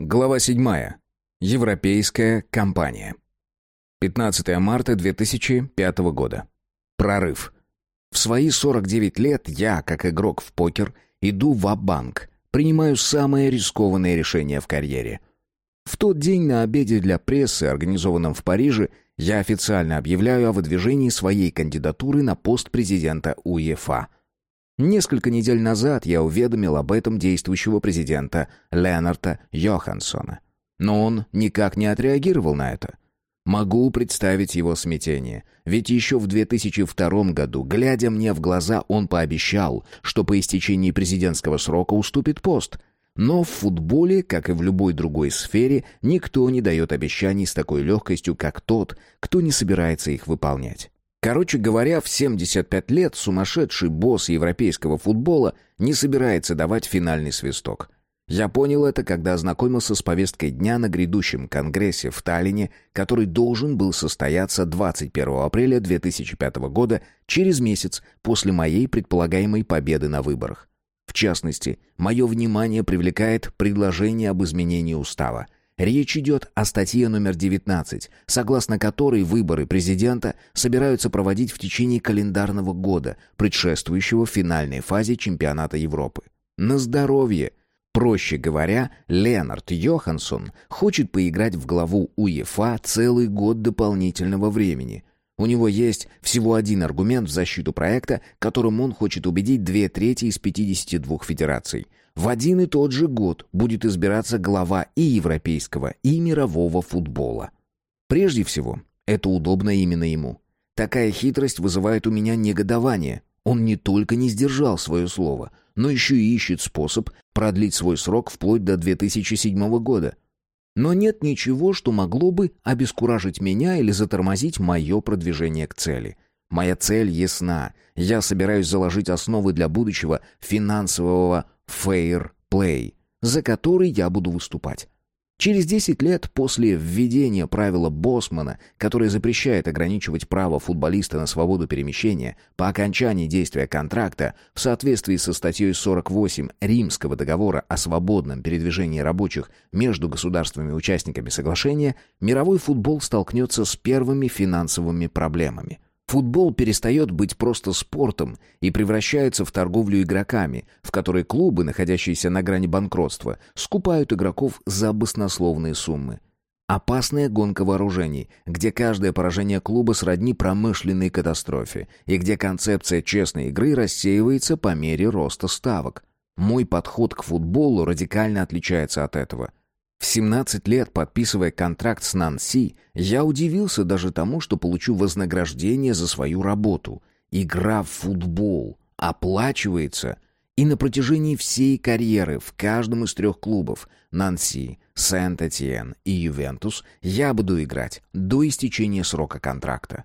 Глава 7. Европейская компания. 15 марта 2005 года. Прорыв. В свои 49 лет я, как игрок в покер, иду в банк принимаю самое рискованное решение в карьере. В тот день на обеде для прессы, организованном в Париже, я официально объявляю о выдвижении своей кандидатуры на пост президента УЕФА – Несколько недель назад я уведомил об этом действующего президента Ленарта Йоханссона. Но он никак не отреагировал на это. Могу представить его смятение, ведь еще в 2002 году, глядя мне в глаза, он пообещал, что по истечении президентского срока уступит пост. Но в футболе, как и в любой другой сфере, никто не дает обещаний с такой легкостью, как тот, кто не собирается их выполнять. Короче говоря, в 75 лет сумасшедший босс европейского футбола не собирается давать финальный свисток. Я понял это, когда ознакомился с повесткой дня на грядущем конгрессе в Таллине, который должен был состояться 21 апреля 2005 года, через месяц после моей предполагаемой победы на выборах. В частности, мое внимание привлекает предложение об изменении устава – Речь идет о статье номер 19, согласно которой выборы президента собираются проводить в течение календарного года, предшествующего финальной фазе чемпионата Европы. На здоровье! Проще говоря, Ленард Йоханссон хочет поиграть в главу УЕФА целый год дополнительного времени. У него есть всего один аргумент в защиту проекта, которым он хочет убедить две трети из 52 федераций – в один и тот же год будет избираться глава и европейского, и мирового футбола. Прежде всего, это удобно именно ему. Такая хитрость вызывает у меня негодование. Он не только не сдержал свое слово, но еще и ищет способ продлить свой срок вплоть до 2007 года. Но нет ничего, что могло бы обескуражить меня или затормозить мое продвижение к цели. Моя цель ясна. Я собираюсь заложить основы для будущего финансового Fair Play, за который я буду выступать. Через 10 лет после введения правила Босмана, которое запрещает ограничивать право футболиста на свободу перемещения по окончании действия контракта в соответствии со статьей 48 Римского договора о свободном передвижении рабочих между государствами-участниками соглашения, мировой футбол столкнется с первыми финансовыми проблемами – Футбол перестает быть просто спортом и превращается в торговлю игроками, в которой клубы, находящиеся на грани банкротства, скупают игроков за баснословные суммы. Опасная гонка вооружений, где каждое поражение клуба сродни промышленной катастрофе, и где концепция честной игры рассеивается по мере роста ставок. Мой подход к футболу радикально отличается от этого. В 17 лет, подписывая контракт с Нанси, я удивился даже тому, что получу вознаграждение за свою работу. Игра в футбол оплачивается, и на протяжении всей карьеры в каждом из трех клубов Нанси, Сент-Этьен и Ювентус я буду играть до истечения срока контракта.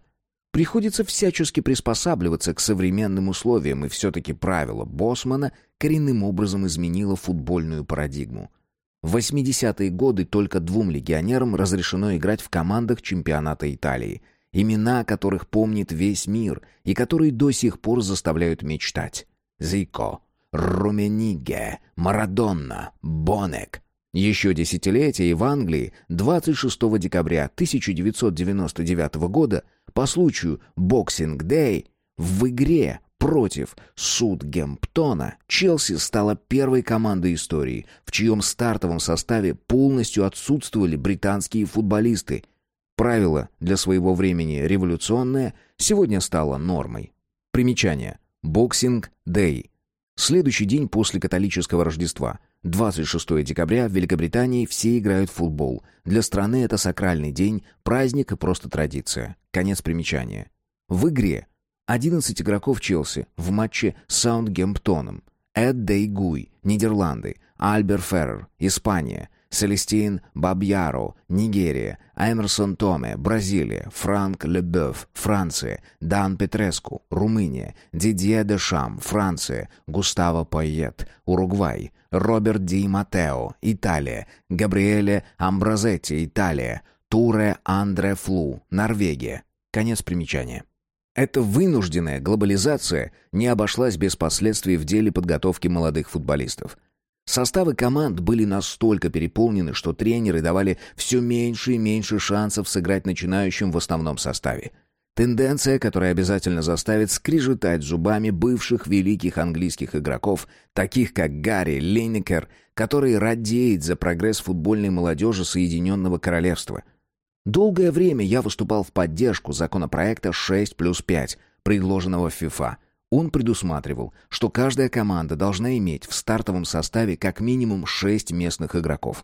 Приходится всячески приспосабливаться к современным условиям, и все-таки правило Босмана коренным образом изменило футбольную парадигму – в 80-е годы только двум легионерам разрешено играть в командах чемпионата Италии, имена которых помнит весь мир и которые до сих пор заставляют мечтать. Зико, Румменигге, Марадона, Бонек. Еще десятилетия и в Англии 26 декабря 1999 года по случаю Боксинг-Дэй в игре Против Саутгемптона Челси стала первой командой истории, в чьем стартовом составе полностью отсутствовали британские футболисты. Правило для своего времени революционное сегодня стало нормой. Примечание. Боксинг Дэй. Следующий день после католического Рождества. 26 декабря в Великобритании все играют в футбол. Для страны это сакральный день, праздник и просто традиция. Конец примечания. В игре 11 игроков Челси в матче с Саундгемптоном. Эд Дейгуй, Нидерланды. Альбер Феррер, Испания. Селестин Бабьяро, Нигерия, Эмерсон Томе, Бразилия, Франк Лебёв, Франция, Дан Петреску, Румыния, Дидье Дешам, Франция, Густаво Пайет, Уругвай, Роберт Ди Матео, Италия, Габриэле Амбразетти, Италия, Туре Андре Флу, Норвегия. Конец примечания. Эта вынужденная глобализация не обошлась без последствий в деле подготовки молодых футболистов. Составы команд были настолько переполнены, что тренеры давали все меньше и меньше шансов сыграть начинающим в основном составе. Тенденция, которая обязательно заставит скрижетать зубами бывших великих английских игроков, таких как Гарри Линнекер, который радеет за прогресс футбольной молодежи Соединенного Королевства. Долгое время я выступал в поддержку законопроекта 6 плюс 5, предложенного ФИФА – он предусматривал, что каждая команда должна иметь в стартовом составе как минимум шесть местных игроков.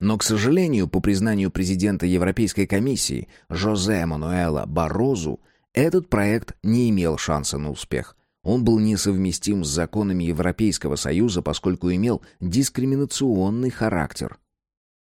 Но, к сожалению, по признанию президента Европейской комиссии Жозе Мануэла Барозу, этот проект не имел шанса на успех. Он был несовместим с законами Европейского Союза, поскольку имел дискриминационный характер.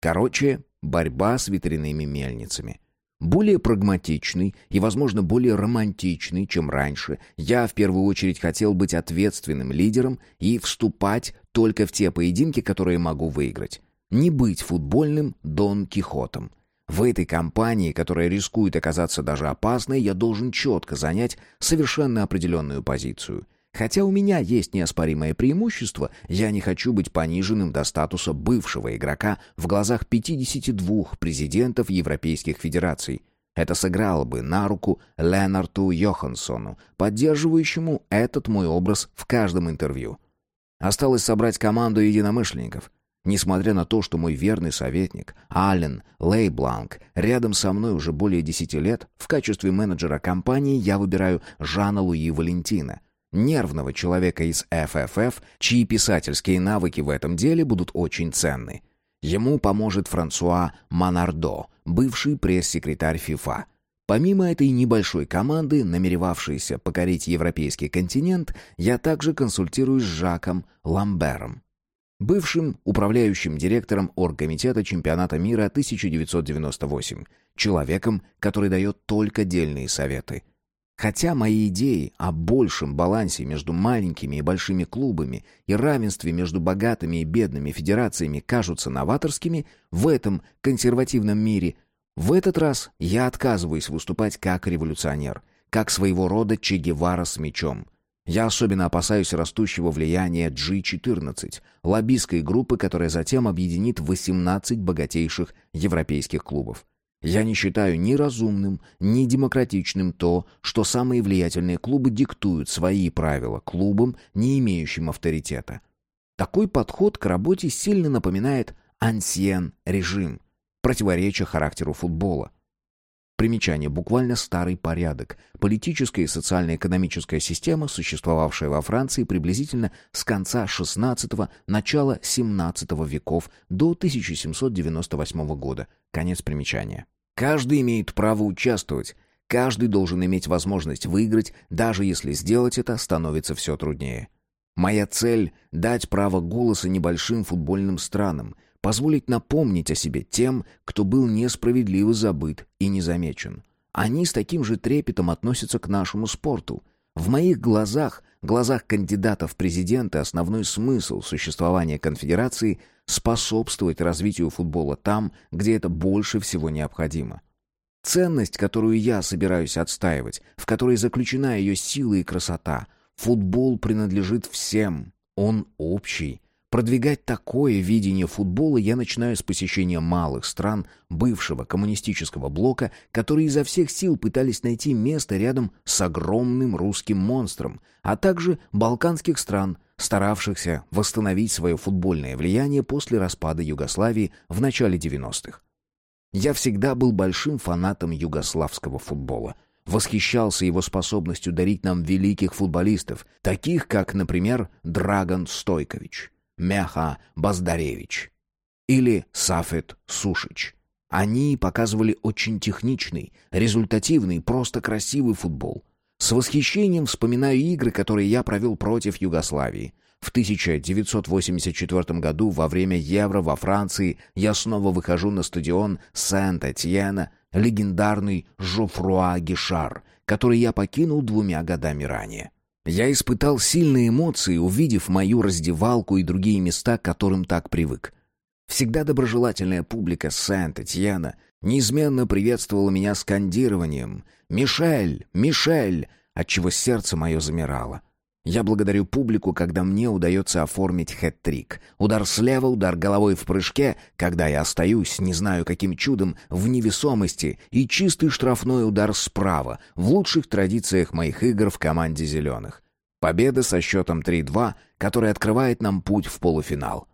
Короче, борьба с ветряными мельницами. Более прагматичный и, возможно, более романтичный, чем раньше, я в первую очередь хотел быть ответственным лидером и вступать только в те поединки, которые могу выиграть. Не быть футбольным Дон Кихотом. В этой кампании, которая рискует оказаться даже опасной, я должен четко занять совершенно определенную позицию. Хотя у меня есть неоспоримое преимущество, я не хочу быть пониженным до статуса бывшего игрока в глазах 52 президентов европейских федераций. Это сыграло бы на руку Ленарту Йоханссону, поддерживающему этот мой образ в каждом интервью. Осталось собрать команду единомышленников. Несмотря на то, что мой верный советник, Ален Лейбланк, рядом со мной уже более 10 лет, в качестве менеджера компании я выбираю Жана Луи Валентина, нервного человека из ФФФ, чьи писательские навыки в этом деле будут очень ценны. Ему поможет Франсуа Монардо, бывший пресс-секретарь ФИФА. Помимо этой небольшой команды, намеревавшейся покорить европейский континент, я также консультируюсь с Жаком Ламбером, бывшим управляющим директором Оргкомитета чемпионата мира 1998, человеком, который дает только дельные советы – Хотя мои идеи о большем балансе между маленькими и большими клубами и равенстве между богатыми и бедными федерациями кажутся новаторскими в этом консервативном мире, в этот раз я отказываюсь выступать как революционер, как своего рода Че Гевара с мечом. Я особенно опасаюсь растущего влияния G14, лоббистской группы, которая затем объединит 18 богатейших европейских клубов. Я не считаю ни разумным, ни демократичным то, что самые влиятельные клубы диктуют свои правила клубам, не имеющим авторитета. Такой подход к работе сильно напоминает ансьен режим, противоречие характеру футбола. Примечание. Буквально старый порядок. Политическая и социально-экономическая система, существовавшая во Франции приблизительно с конца XVI – начала XVII веков до 1798 года. Конец примечания. Каждый имеет право участвовать, каждый должен иметь возможность выиграть, даже если сделать это становится все труднее. Моя цель — дать право голоса небольшим футбольным странам, позволить напомнить о себе тем, кто был несправедливо забыт и незамечен. Они с таким же трепетом относятся к нашему спорту. В моих глазах, глазах кандидатов в президенты, основной смысл существования конфедерации — способствовать развитию футбола там, где это больше всего необходимо. Ценность, которую я собираюсь отстаивать, в которой заключена ее сила и красота. Футбол принадлежит всем, он общий. Продвигать такое видение футбола я начинаю с посещения малых стран бывшего коммунистического блока, которые изо всех сил пытались найти место рядом с огромным русским монстром, а также балканских стран, старавшихся восстановить свое футбольное влияние после распада Югославии в начале 90-х. Я всегда был большим фанатом югославского футбола. Восхищался его способностью дарить нам великих футболистов, таких как, например, Драган Стойкович, Мяха Баздаревич или Сафет Сушич. Они показывали очень техничный, результативный, просто красивый футбол – с восхищением вспоминаю игры, которые я провел против Югославии. В 1984 году во время Евро во Франции я снова выхожу на стадион Сент-Этьена, легендарный Жофруа Гишар, который я покинул двумя годами ранее. Я испытал сильные эмоции, увидев мою раздевалку и другие места, к которым так привык. Всегда доброжелательная публика Сент-Этьена неизменно приветствовала меня скандированием «Мишель! Мишель!», отчего сердце мое замирало. Я благодарю публику, когда мне удается оформить хэт-трик. Удар слева, удар головой в прыжке, когда я остаюсь, не знаю каким чудом, в невесомости, и чистый штрафной удар справа, в лучших традициях моих игр в команде «Зеленых». Победа со счетом 3-2, который открывает нам путь в полуфинал.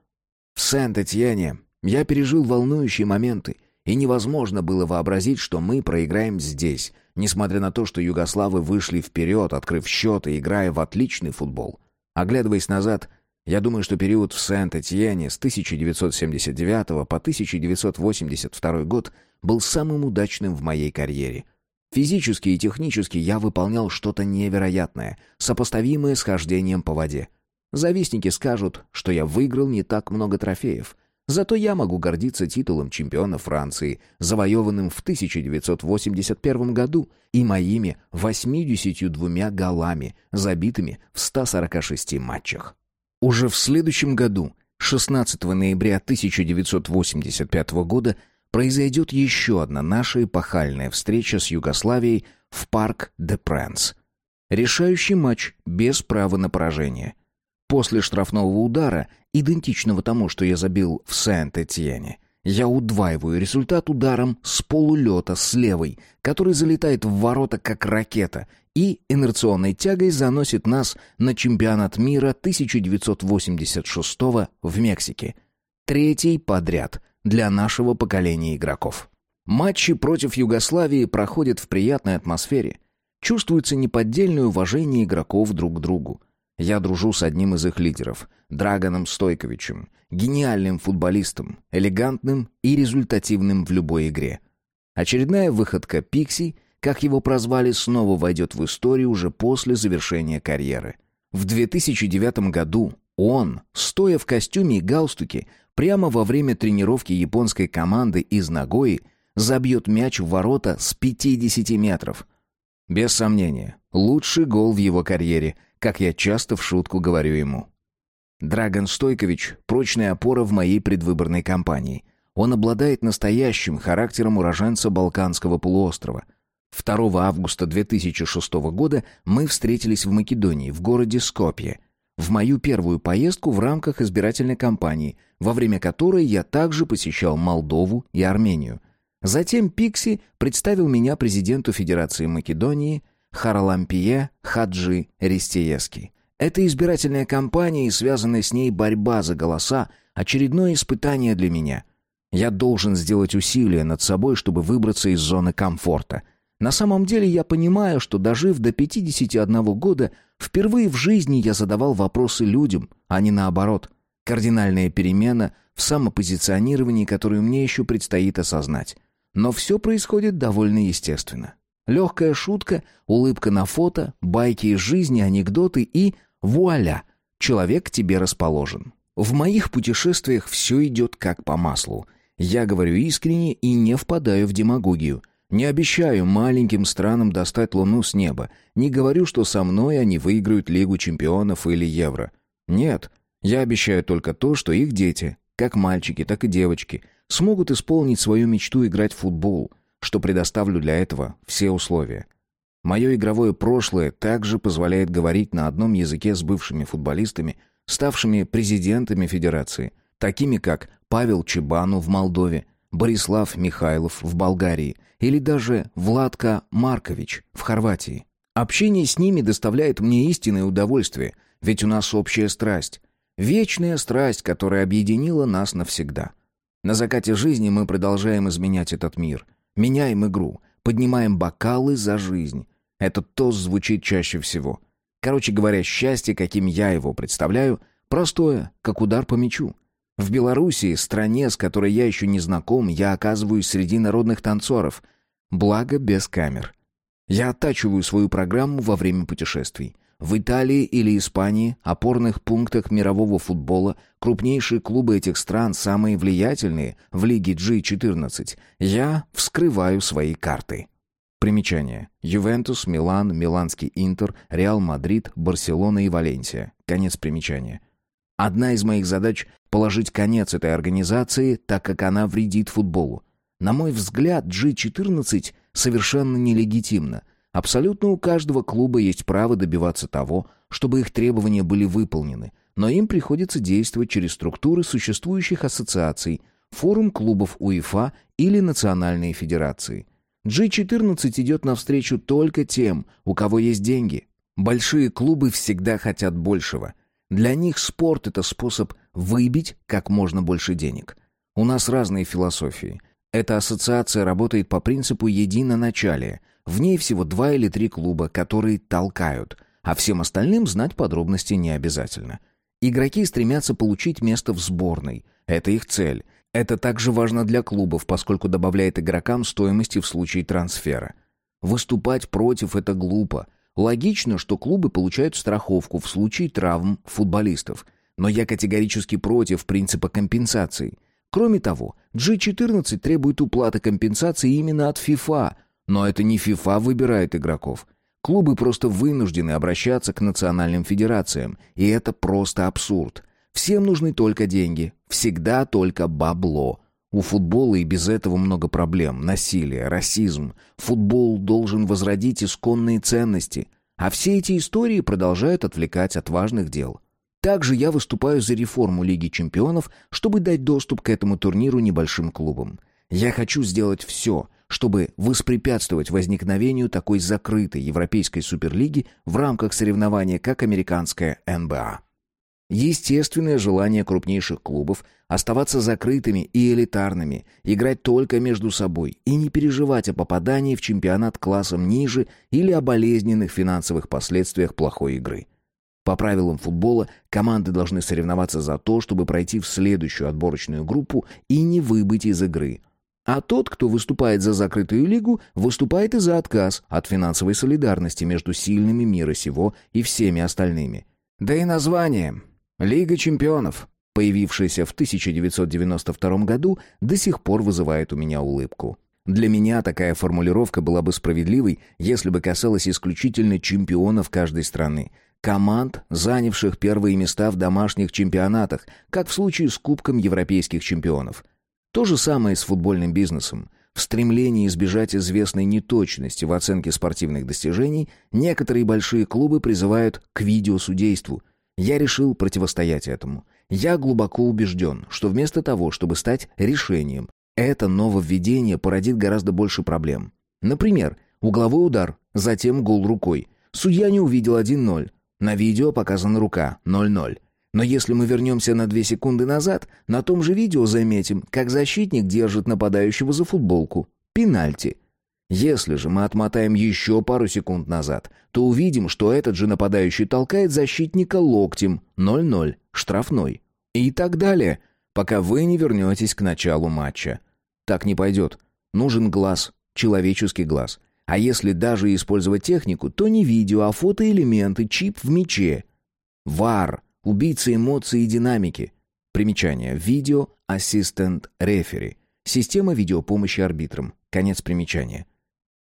В Сент-Этьене я пережил волнующие моменты, и невозможно было вообразить, что мы проиграем здесь, несмотря на то, что югославы вышли вперед, открыв счет и играя в отличный футбол. Оглядываясь назад, я думаю, что период в Сент-Этьене с 1979 по 1982 год был самым удачным в моей карьере. Физически и технически я выполнял что-то невероятное, сопоставимое с хождением по воде. Завистники скажут, что я выиграл не так много трофеев, Зато я могу гордиться титулом чемпиона Франции, завоеванным в 1981 году, и моими 82 голами, забитыми в 146 матчах. Уже в следующем году, 16 ноября 1985 года, произойдет еще одна наша эпохальная встреча с Югославией в Парк де Пренс. Решающий матч без права на поражение. После штрафного удара, идентичного тому, что я забил в Сент-Этьене, я удваиваю результат ударом с полулета с левой, который залетает в ворота как ракета и инерционной тягой заносит нас на чемпионат мира 1986 в Мексике. Третий подряд для нашего поколения игроков. Матчи против Югославии проходят в приятной атмосфере. Чувствуется неподдельное уважение игроков друг к другу. Я дружу с одним из их лидеров, Драгоном Стойковичем, гениальным футболистом, элегантным и результативным в любой игре. Очередная выходка Пикси, как его прозвали, снова войдет в историю уже после завершения карьеры. В 2009 году он, стоя в костюме и галстуке, прямо во время тренировки японской команды из Нагои, забьет мяч в ворота с 50 метров. Без сомнения, лучший гол в его карьере – как я часто в шутку говорю ему. Драгон Стойкович – прочная опора в моей предвыборной кампании. Он обладает настоящим характером уроженца Балканского полуострова. 2 августа 2006 года мы встретились в Македонии, в городе Скопье, в мою первую поездку в рамках избирательной кампании, во время которой я также посещал Молдову и Армению. Затем Пикси представил меня президенту Федерации Македонии Харалампие Хаджи Ристиески. Эта избирательная кампания и связанная с ней борьба за голоса – очередное испытание для меня. Я должен сделать усилия над собой, чтобы выбраться из зоны комфорта. На самом деле я понимаю, что дожив до 51 года, впервые в жизни я задавал вопросы людям, а не наоборот. Кардинальная перемена в самопозиционировании, которую мне еще предстоит осознать. Но все происходит довольно естественно. Легкая шутка, улыбка на фото, байки из жизни, анекдоты и вуаля, человек к тебе расположен. В моих путешествиях все идет как по маслу. Я говорю искренне и не впадаю в демагогию. Не обещаю маленьким странам достать Луну с неба. Не говорю, что со мной они выиграют Лигу чемпионов или Евро. Нет, я обещаю только то, что их дети, как мальчики, так и девочки, смогут исполнить свою мечту играть в футбол – что предоставлю для этого все условия. Мое игровое прошлое также позволяет говорить на одном языке с бывшими футболистами, ставшими президентами федерации, такими как Павел Чебану в Молдове, Борислав Михайлов в Болгарии или даже Владка Маркович в Хорватии. Общение с ними доставляет мне истинное удовольствие, ведь у нас общая страсть. Вечная страсть, которая объединила нас навсегда. На закате жизни мы продолжаем изменять этот мир – Меняем игру, поднимаем бокалы за жизнь. Этот тост звучит чаще всего. Короче говоря, счастье, каким я его представляю, простое, как удар по мячу. В Белоруссии, стране, с которой я еще не знаком, я оказываюсь среди народных танцоров. Благо, без камер. Я оттачиваю свою программу во время путешествий. В Италии или Испании, опорных пунктах мирового футбола, крупнейшие клубы этих стран, самые влиятельные в лиге G14, я вскрываю свои карты. Примечание. Ювентус, Милан, Миланский Интер, Реал Мадрид, Барселона и Валенсия. Конец примечания. Одна из моих задач – положить конец этой организации, так как она вредит футболу. На мой взгляд, G14 совершенно нелегитимна. Абсолютно у каждого клуба есть право добиваться того, чтобы их требования были выполнены, но им приходится действовать через структуры существующих ассоциаций, форум клубов УЕФА или национальные федерации. G14 идет навстречу только тем, у кого есть деньги. Большие клубы всегда хотят большего. Для них спорт – это способ выбить как можно больше денег. У нас разные философии. Эта ассоциация работает по принципу единоначалия. В ней всего два или три клуба, которые толкают, а всем остальным знать подробности не обязательно. Игроки стремятся получить место в сборной. Это их цель. Это также важно для клубов, поскольку добавляет игрокам стоимости в случае трансфера. Выступать против – это глупо. Логично, что клубы получают страховку в случае травм футболистов. Но я категорически против принципа компенсации. Кроме того, G14 требует уплаты компенсации именно от FIFA, но это не FIFA выбирает игроков. Клубы просто вынуждены обращаться к национальным федерациям, и это просто абсурд. Всем нужны только деньги, всегда только бабло. У футбола и без этого много проблем, насилие, расизм. Футбол должен возродить исконные ценности, а все эти истории продолжают отвлекать от важных дел. Также я выступаю за реформу Лиги чемпионов, чтобы дать доступ к этому турниру небольшим клубам. Я хочу сделать все, чтобы воспрепятствовать возникновению такой закрытой европейской суперлиги в рамках соревнования, как американская НБА. Естественное желание крупнейших клубов оставаться закрытыми и элитарными, играть только между собой и не переживать о попадании в чемпионат классом ниже или о болезненных финансовых последствиях плохой игры. По правилам футбола команды должны соревноваться за то, чтобы пройти в следующую отборочную группу и не выбыть из игры. А тот, кто выступает за закрытую лигу, выступает и за отказ от финансовой солидарности между сильными мира сего и всеми остальными. Да и название Лига чемпионов, появившаяся в 1992 году, до сих пор вызывает у меня улыбку. Для меня такая формулировка была бы справедливой, если бы касалась исключительно чемпионов каждой страны, команд, занявших первые места в домашних чемпионатах, как в случае с Кубком европейских чемпионов. То же самое с футбольным бизнесом. В стремлении избежать известной неточности в оценке спортивных достижений некоторые большие клубы призывают к видеосудейству – я решил противостоять этому. Я глубоко убежден, что вместо того, чтобы стать решением, это нововведение породит гораздо больше проблем. Например, угловой удар, затем гол рукой. Судья не увидел 1-0. На видео показана рука 0-0. Но если мы вернемся на 2 секунды назад, на том же видео заметим, как защитник держит нападающего за футболку. Пенальти. Если же мы отмотаем еще пару секунд назад, то увидим, что этот же нападающий толкает защитника локтем 0-0, штрафной. И так далее, пока вы не вернетесь к началу матча. Так не пойдет. Нужен глаз, человеческий глаз. А если даже использовать технику, то не видео, а фотоэлементы, чип в мяче. ВАР, убийца эмоций и динамики. Примечание. Видео Assistant Referee. Система видеопомощи арбитрам. Конец примечания.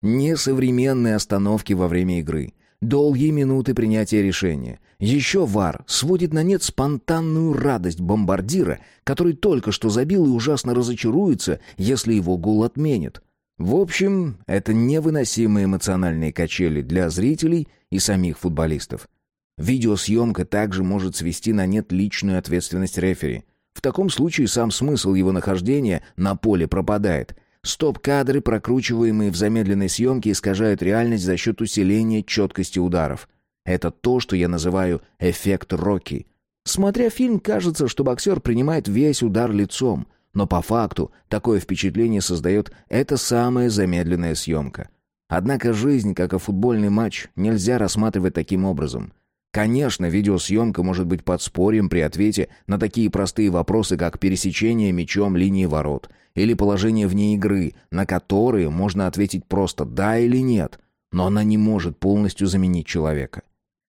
Несовременные остановки во время игры. Долгие минуты принятия решения. Еще ВАР сводит на нет спонтанную радость бомбардира, который только что забил и ужасно разочаруется, если его гол отменят. В общем, это невыносимые эмоциональные качели для зрителей и самих футболистов. Видеосъемка также может свести на нет личную ответственность рефери. В таком случае сам смысл его нахождения на поле пропадает – Стоп-кадры, прокручиваемые в замедленной съемке, искажают реальность за счет усиления четкости ударов. Это то, что я называю «эффект Рокки». Смотря фильм, кажется, что боксер принимает весь удар лицом, но по факту такое впечатление создает эта самая замедленная съемка. Однако жизнь, как и футбольный матч, нельзя рассматривать таким образом. Конечно, видеосъемка может быть подспорьем при ответе на такие простые вопросы, как пересечение мячом линии ворот или положение вне игры, на которые можно ответить просто «да» или «нет», но она не может полностью заменить человека.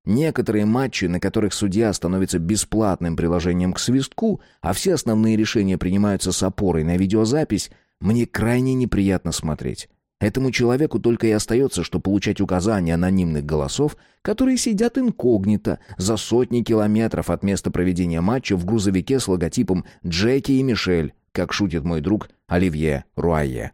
Некоторые матчи, на которых судья становится бесплатным приложением к свистку, а все основные решения принимаются с опорой на видеозапись, мне крайне неприятно смотреть. Этому человеку только и остается, что получать указания анонимных голосов, которые сидят инкогнито за сотни километров от места проведения матча в грузовике с логотипом «Джеки и Мишель», как шутит мой друг Оливье Руайе.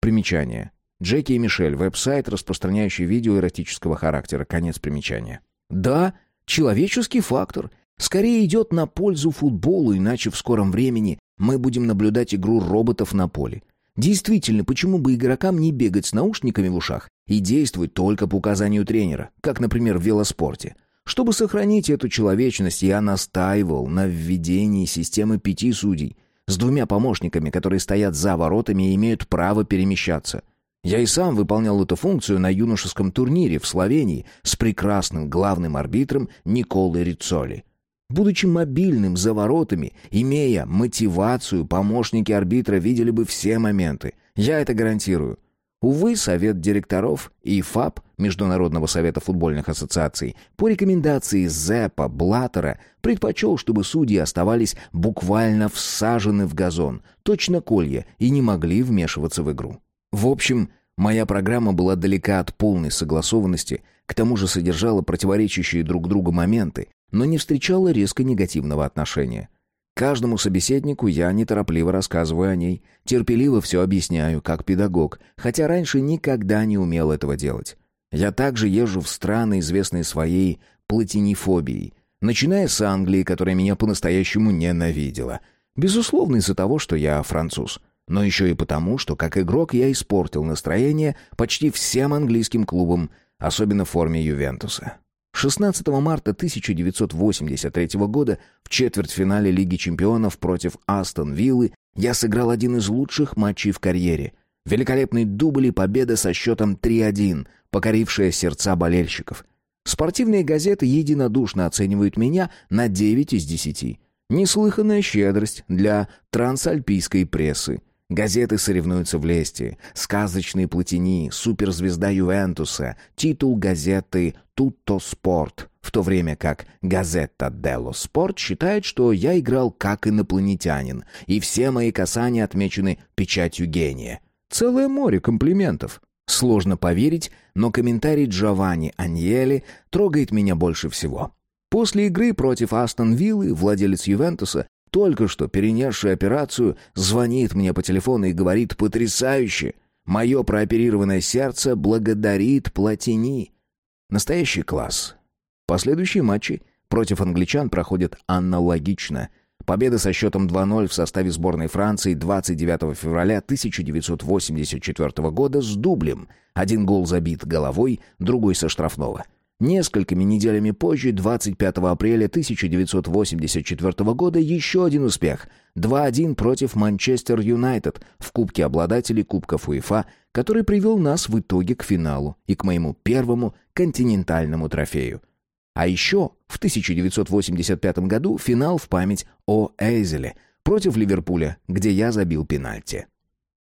Примечание. Джеки и Мишель, веб-сайт, распространяющий видео эротического характера. Конец примечания. Да, человеческий фактор. Скорее идет на пользу футболу, иначе в скором времени мы будем наблюдать игру роботов на поле. Действительно, почему бы игрокам не бегать с наушниками в ушах и действовать только по указанию тренера, как, например, в велоспорте? Чтобы сохранить эту человечность, я настаивал на введении системы пяти судей с двумя помощниками, которые стоят за воротами и имеют право перемещаться. Я и сам выполнял эту функцию на юношеском турнире в Словении с прекрасным главным арбитром Николой Рицоли. Будучи мобильным за воротами, имея мотивацию, помощники арбитра видели бы все моменты. Я это гарантирую. Увы, совет директоров и ФАП Международного совета футбольных ассоциаций по рекомендации Зеппа Блаттера предпочел, чтобы судьи оставались буквально всажены в газон, точно колья, и не могли вмешиваться в игру. В общем, моя программа была далека от полной согласованности, к тому же содержала противоречащие друг другу моменты, но не встречала резко негативного отношения. Каждому собеседнику я неторопливо рассказываю о ней, терпеливо все объясняю, как педагог, хотя раньше никогда не умел этого делать. Я также езжу в страны, известные своей платинифобией, начиная с Англии, которая меня по-настоящему ненавидела. Безусловно, из-за того, что я француз. Но еще и потому, что как игрок я испортил настроение почти всем английским клубам, особенно в форме Ювентуса. 16 марта 1983 года в четвертьфинале Лиги чемпионов против Астон Виллы я сыграл один из лучших матчей в карьере. Великолепный дубль и победа со счетом 3-1, покорившая сердца болельщиков. Спортивные газеты единодушно оценивают меня на 9 из 10. Неслыханная щедрость для трансальпийской прессы. Газеты соревнуются в лесте. Сказочный Платини, суперзвезда Ювентуса, титул газеты «Тутто Спорт», в то время как газета «Делло Спорт» считает, что я играл как инопланетянин, и все мои касания отмечены печатью гения. Целое море комплиментов. Сложно поверить, но комментарий Джованни Аньели трогает меня больше всего. После игры против Астон Виллы владелец Ювентуса только что перенесший операцию, звонит мне по телефону и говорит «потрясающе». Мое прооперированное сердце благодарит Платини. Настоящий класс. Последующие матчи против англичан проходят аналогично. Победа со счетом 2-0 в составе сборной Франции 29 февраля 1984 года с дублем. Один гол забит головой, другой со штрафного. Несколькими неделями позже, 25 апреля 1984 года, еще один успех. 2-1 против Манчестер Юнайтед в Кубке обладателей Кубков УЕФА, который привел нас в итоге к финалу и к моему первому континентальному трофею. А еще в 1985 году финал в память о Эйзеле против Ливерпуля, где я забил пенальти.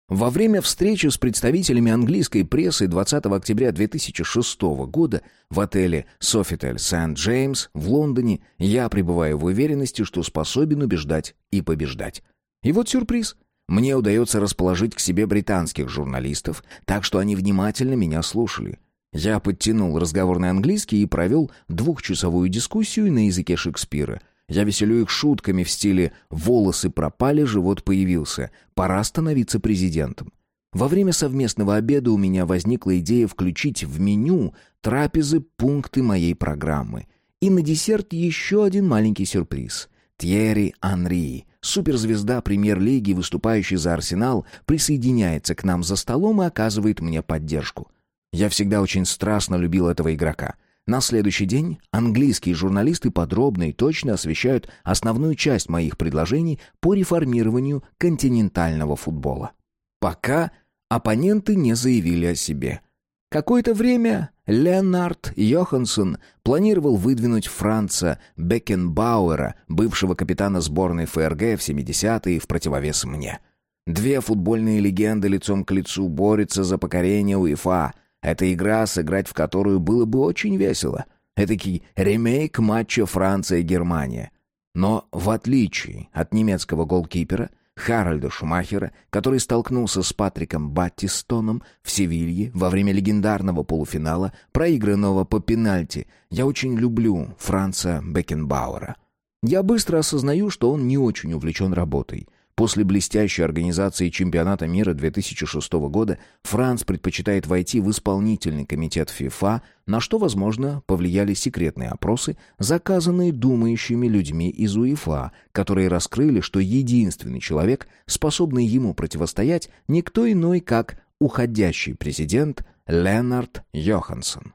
Во время встречи с представителями английской прессы 20 октября 2006 года в отеле Sofitel Сент-Джеймс в Лондоне я пребываю в уверенности, что способен убеждать и побеждать. И вот сюрприз. Мне удается расположить к себе британских журналистов, так что они внимательно меня слушали. Я подтянул разговорный английский и провел двухчасовую дискуссию на языке Шекспира – я веселю их шутками в стиле «волосы пропали, живот появился, пора становиться президентом». Во время совместного обеда у меня возникла идея включить в меню трапезы пункты моей программы. И на десерт еще один маленький сюрприз. Тьерри Анри, суперзвезда премьер-лиги, выступающий за Арсенал, присоединяется к нам за столом и оказывает мне поддержку. Я всегда очень страстно любил этого игрока — на следующий день английские журналисты подробно и точно освещают основную часть моих предложений по реформированию континентального футбола. Пока оппоненты не заявили о себе. Какое-то время Леонард Йоханссон планировал выдвинуть Франца Бекенбауэра, бывшего капитана сборной ФРГ в 70-е, в противовес мне. Две футбольные легенды лицом к лицу борются за покорение УЕФА – это игра, сыграть в которую было бы очень весело. Этакий ремейк матча Франция-Германия. Но в отличие от немецкого голкипера Харальда Шумахера, который столкнулся с Патриком Баттистоном в Севилье во время легендарного полуфинала, проигранного по пенальти, я очень люблю Франца Бекенбауэра. Я быстро осознаю, что он не очень увлечен работой – После блестящей организации чемпионата мира 2006 года Франц предпочитает войти в исполнительный комитет ФИФА, на что, возможно, повлияли секретные опросы, заказанные думающими людьми из УЕФА, которые раскрыли, что единственный человек, способный ему противостоять, никто иной, как уходящий президент Ленард Йоханссон.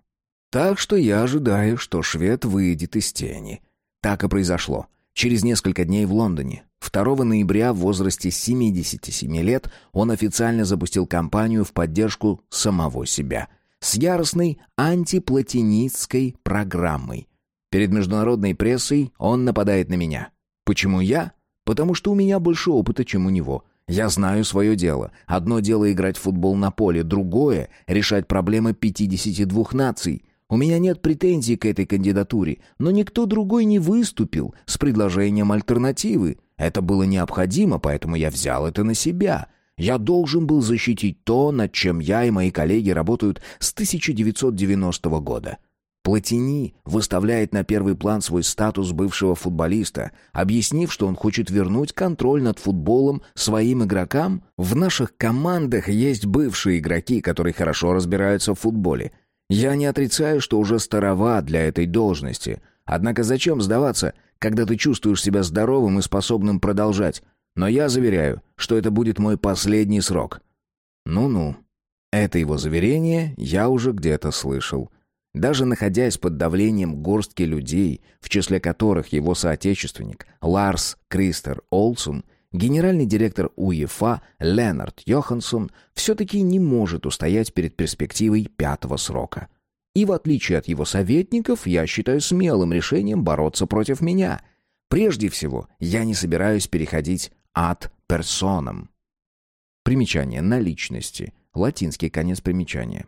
Так что я ожидаю, что швед выйдет из тени. Так и произошло. Через несколько дней в Лондоне, 2 ноября в возрасте 77 лет, он официально запустил кампанию в поддержку самого себя с яростной антиплатинистской программой. Перед международной прессой он нападает на меня. Почему я? Потому что у меня больше опыта, чем у него. Я знаю свое дело. Одно дело играть в футбол на поле, другое — решать проблемы 52 наций — у меня нет претензий к этой кандидатуре, но никто другой не выступил с предложением альтернативы. Это было необходимо, поэтому я взял это на себя. Я должен был защитить то, над чем я и мои коллеги работают с 1990 года. Платини выставляет на первый план свой статус бывшего футболиста, объяснив, что он хочет вернуть контроль над футболом своим игрокам. В наших командах есть бывшие игроки, которые хорошо разбираются в футболе – я не отрицаю, что уже старова для этой должности. Однако зачем сдаваться, когда ты чувствуешь себя здоровым и способным продолжать? Но я заверяю, что это будет мой последний срок. Ну-ну. Это его заверение я уже где-то слышал. Даже находясь под давлением горстки людей, в числе которых его соотечественник Ларс Кристер Олсун, Генеральный директор УЕФА Ленард Йоханссон все-таки не может устоять перед перспективой пятого срока. И в отличие от его советников, я считаю смелым решением бороться против меня. Прежде всего, я не собираюсь переходить от персонам. Примечание на личности. Латинский конец примечания.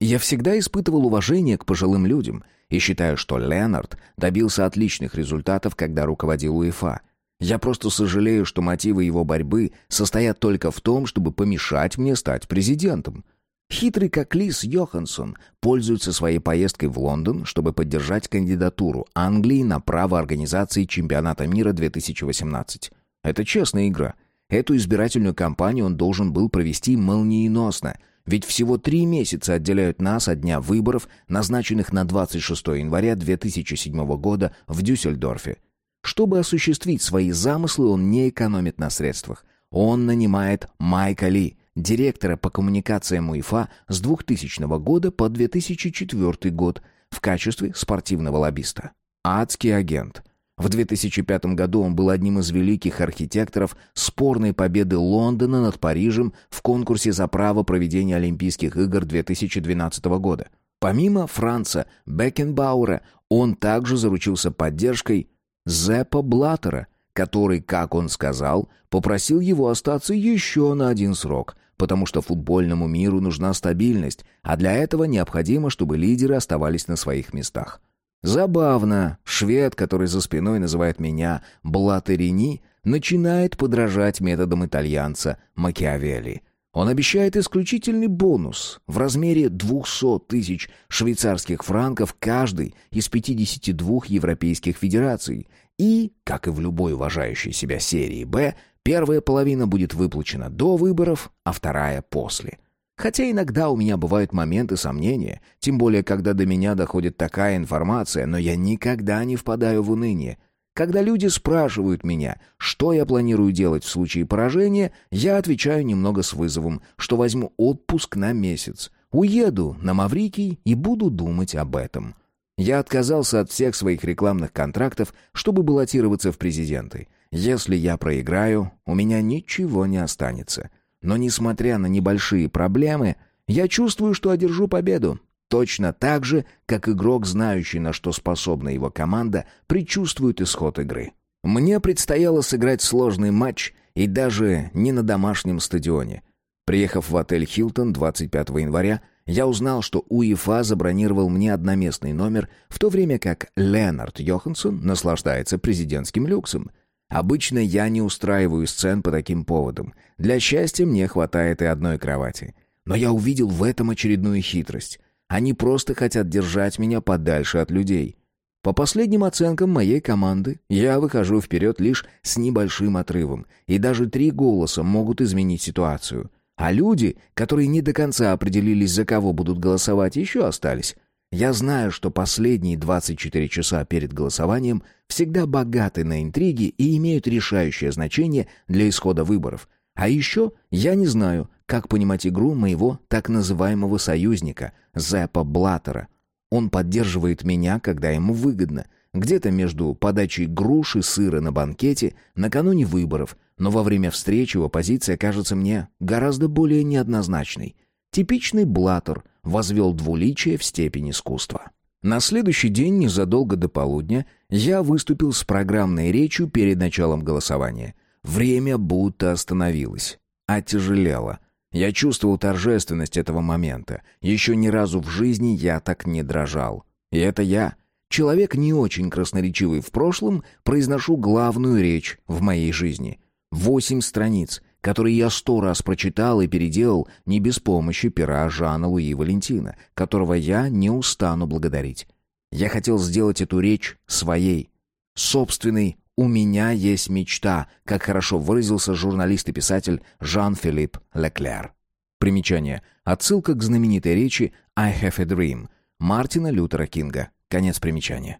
Я всегда испытывал уважение к пожилым людям и считаю, что Ленард добился отличных результатов, когда руководил УЕФА – я просто сожалею, что мотивы его борьбы состоят только в том, чтобы помешать мне стать президентом. Хитрый как лис Йоханссон пользуется своей поездкой в Лондон, чтобы поддержать кандидатуру Англии на право организации чемпионата мира 2018. Это честная игра. Эту избирательную кампанию он должен был провести молниеносно, ведь всего три месяца отделяют нас от дня выборов, назначенных на 26 января 2007 года в Дюссельдорфе. Чтобы осуществить свои замыслы, он не экономит на средствах. Он нанимает Майка Ли, директора по коммуникациям УЕФА с 2000 года по 2004 год в качестве спортивного лоббиста. Адский агент. В 2005 году он был одним из великих архитекторов спорной победы Лондона над Парижем в конкурсе за право проведения Олимпийских игр 2012 года. Помимо Франца Бекенбауэра, он также заручился поддержкой Зеппа Блаттера, который, как он сказал, попросил его остаться еще на один срок, потому что футбольному миру нужна стабильность, а для этого необходимо, чтобы лидеры оставались на своих местах. Забавно, швед, который за спиной называет меня Блаттерини, начинает подражать методам итальянца Макиавелли. Он обещает исключительный бонус в размере 200 тысяч швейцарских франков каждой из 52 европейских федераций. И, как и в любой уважающей себя серии «Б», первая половина будет выплачена до выборов, а вторая — после. Хотя иногда у меня бывают моменты сомнения, тем более, когда до меня доходит такая информация, но я никогда не впадаю в уныние. Когда люди спрашивают меня, что я планирую делать в случае поражения, я отвечаю немного с вызовом, что возьму отпуск на месяц, уеду на Маврикий и буду думать об этом. Я отказался от всех своих рекламных контрактов, чтобы баллотироваться в президенты. Если я проиграю, у меня ничего не останется. Но несмотря на небольшие проблемы, я чувствую, что одержу победу. Точно так же, как игрок, знающий, на что способна его команда, предчувствует исход игры. Мне предстояло сыграть сложный матч, и даже не на домашнем стадионе. Приехав в отель «Хилтон» 25 января, я узнал, что УЕФА забронировал мне одноместный номер, в то время как Ленард Йоханссон наслаждается президентским люксом. Обычно я не устраиваю сцен по таким поводам. Для счастья мне хватает и одной кровати. Но я увидел в этом очередную хитрость. Они просто хотят держать меня подальше от людей. По последним оценкам моей команды, я выхожу вперед лишь с небольшим отрывом, и даже три голоса могут изменить ситуацию. А люди, которые не до конца определились, за кого будут голосовать, еще остались. Я знаю, что последние 24 часа перед голосованием всегда богаты на интриги и имеют решающее значение для исхода выборов. А еще я не знаю, как понимать игру моего так называемого союзника, Зеппа Блаттера. Он поддерживает меня, когда ему выгодно, где-то между подачей груши сыра на банкете накануне выборов, но во время встречи его позиция кажется мне гораздо более неоднозначной. Типичный Блаттер возвел двуличие в степень искусства. На следующий день, незадолго до полудня, я выступил с программной речью перед началом голосования. Время будто остановилось, отяжелело. Я чувствовал торжественность этого момента. Еще ни разу в жизни я так не дрожал. И это я, человек не очень красноречивый в прошлом, произношу главную речь в моей жизни. Восемь страниц, которые я сто раз прочитал и переделал не без помощи пера Жана Луи Валентина, которого я не устану благодарить. Я хотел сделать эту речь своей, собственной «У меня есть мечта», как хорошо выразился журналист и писатель Жан-Филипп Леклер. Примечание. Отсылка к знаменитой речи «I have a dream» Мартина Лютера Кинга. Конец примечания.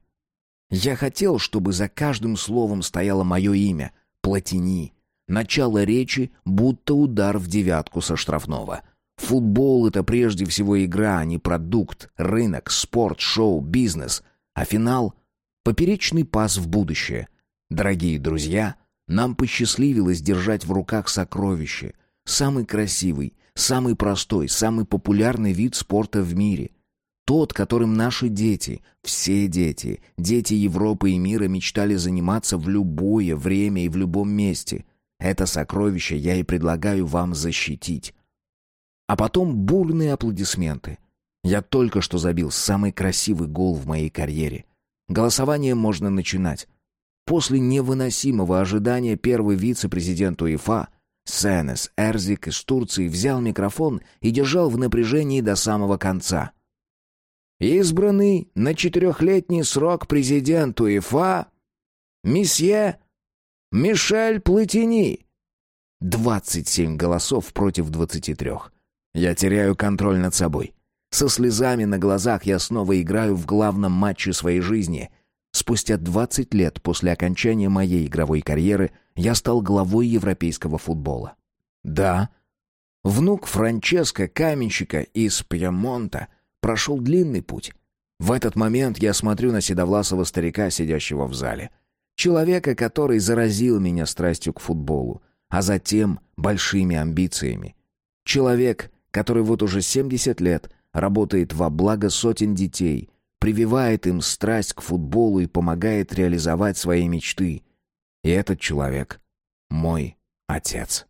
Я хотел, чтобы за каждым словом стояло мое имя — Платини. Начало речи будто удар в девятку со штрафного. Футбол — это прежде всего игра, а не продукт, рынок, спорт, шоу, бизнес. А финал — поперечный пас в будущее — Дорогие друзья, нам посчастливилось держать в руках сокровище. Самый красивый, самый простой, самый популярный вид спорта в мире. Тот, которым наши дети, все дети, дети Европы и мира мечтали заниматься в любое время и в любом месте. Это сокровище я и предлагаю вам защитить. А потом бурные аплодисменты. Я только что забил самый красивый гол в моей карьере. Голосование можно начинать. После невыносимого ожидания первый вице-президент УЕФА Сенес Эрзик из Турции взял микрофон и держал в напряжении до самого конца. «Избранный на четырехлетний срок президент УЕФА месье Мишель Платини». Двадцать семь голосов против двадцати трех. Я теряю контроль над собой. Со слезами на глазах я снова играю в главном матче своей жизни — Спустя 20 лет после окончания моей игровой карьеры я стал главой европейского футбола. Да, внук Франческо Каменщика из Пьемонта прошел длинный путь. В этот момент я смотрю на седовласого старика, сидящего в зале. Человека, который заразил меня страстью к футболу, а затем большими амбициями. Человек, который вот уже 70 лет работает во благо сотен детей – прививает им страсть к футболу и помогает реализовать свои мечты. И этот человек — мой отец.